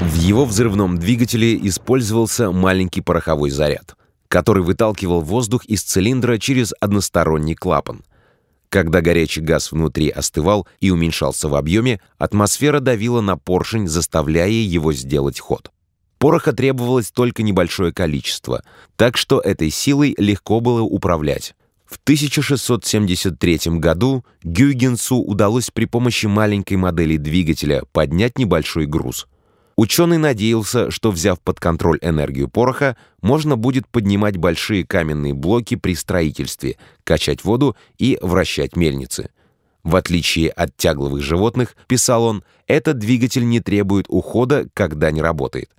В его взрывном двигателе использовался маленький пороховой заряд, который выталкивал воздух из цилиндра через односторонний клапан. Когда горячий газ внутри остывал и уменьшался в объеме, атмосфера давила на поршень, заставляя его сделать ход. Пороха требовалось только небольшое количество, так что этой силой легко было управлять. В 1673 году Гюйгенсу удалось при помощи маленькой модели двигателя поднять небольшой груз. Ученый надеялся, что, взяв под контроль энергию пороха, можно будет поднимать большие каменные блоки при строительстве, качать воду и вращать мельницы. В отличие от тягловых животных, писал он, этот двигатель не требует ухода, когда не работает.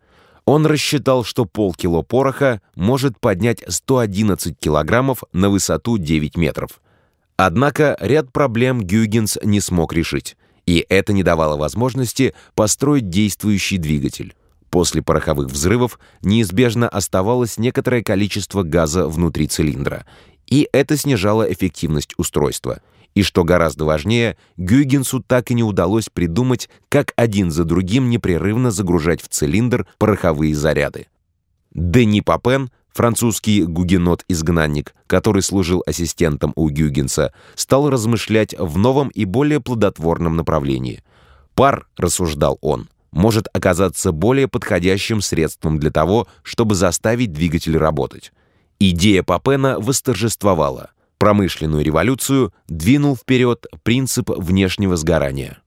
Он рассчитал, что полкило пороха может поднять 111 килограммов на высоту 9 метров. Однако ряд проблем Гюйгенс не смог решить, и это не давало возможности построить действующий двигатель. После пороховых взрывов неизбежно оставалось некоторое количество газа внутри цилиндра, и это снижало эффективность устройства – и, что гораздо важнее, Гюйгенсу так и не удалось придумать, как один за другим непрерывно загружать в цилиндр пороховые заряды. Дени Папен, французский гугенот-изгнанник, который служил ассистентом у Гюйгенса, стал размышлять в новом и более плодотворном направлении. «Пар», — рассуждал он, — может оказаться более подходящим средством для того, чтобы заставить двигатель работать. Идея Папена восторжествовала — промышленную революцию двинул вперед принцип внешнего сгорания.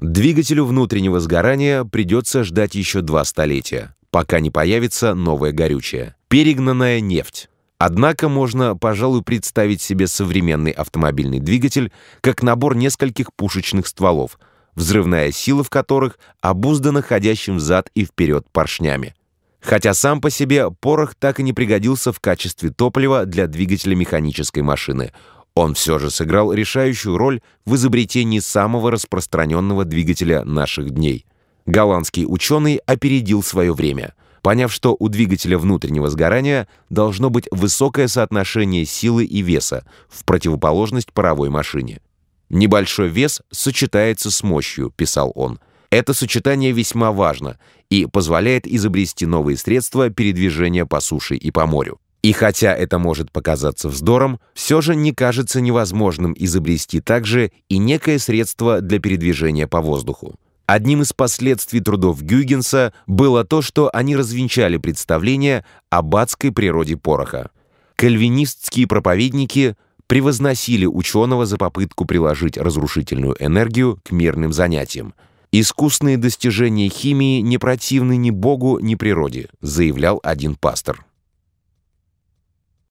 Двигателю внутреннего сгорания придется ждать еще два столетия, пока не появится новое горючее – перегнанная нефть. Однако можно, пожалуй, представить себе современный автомобильный двигатель как набор нескольких пушечных стволов, взрывная сила в которых обуздана ходящим взад и вперед поршнями. Хотя сам по себе порох так и не пригодился в качестве топлива для двигателя механической машины. Он все же сыграл решающую роль в изобретении самого распространенного двигателя наших дней. Голландский ученый опередил свое время, поняв, что у двигателя внутреннего сгорания должно быть высокое соотношение силы и веса в противоположность паровой машине. «Небольшой вес сочетается с мощью», — писал он, это сочетание весьма важно и позволяет изобрести новые средства передвижения по суше и по морю. И хотя это может показаться вздором, все же не кажется невозможным изобрести также и некое средство для передвижения по воздуху. Одним из последствий трудов Гюйгенса было то, что они развенчали представление об адской природе пороха. Кальвинистские проповедники превозносили ученого за попытку приложить разрушительную энергию к мирным занятиям – «Искусные достижения химии не противны ни Богу, ни природе», заявлял один пастор.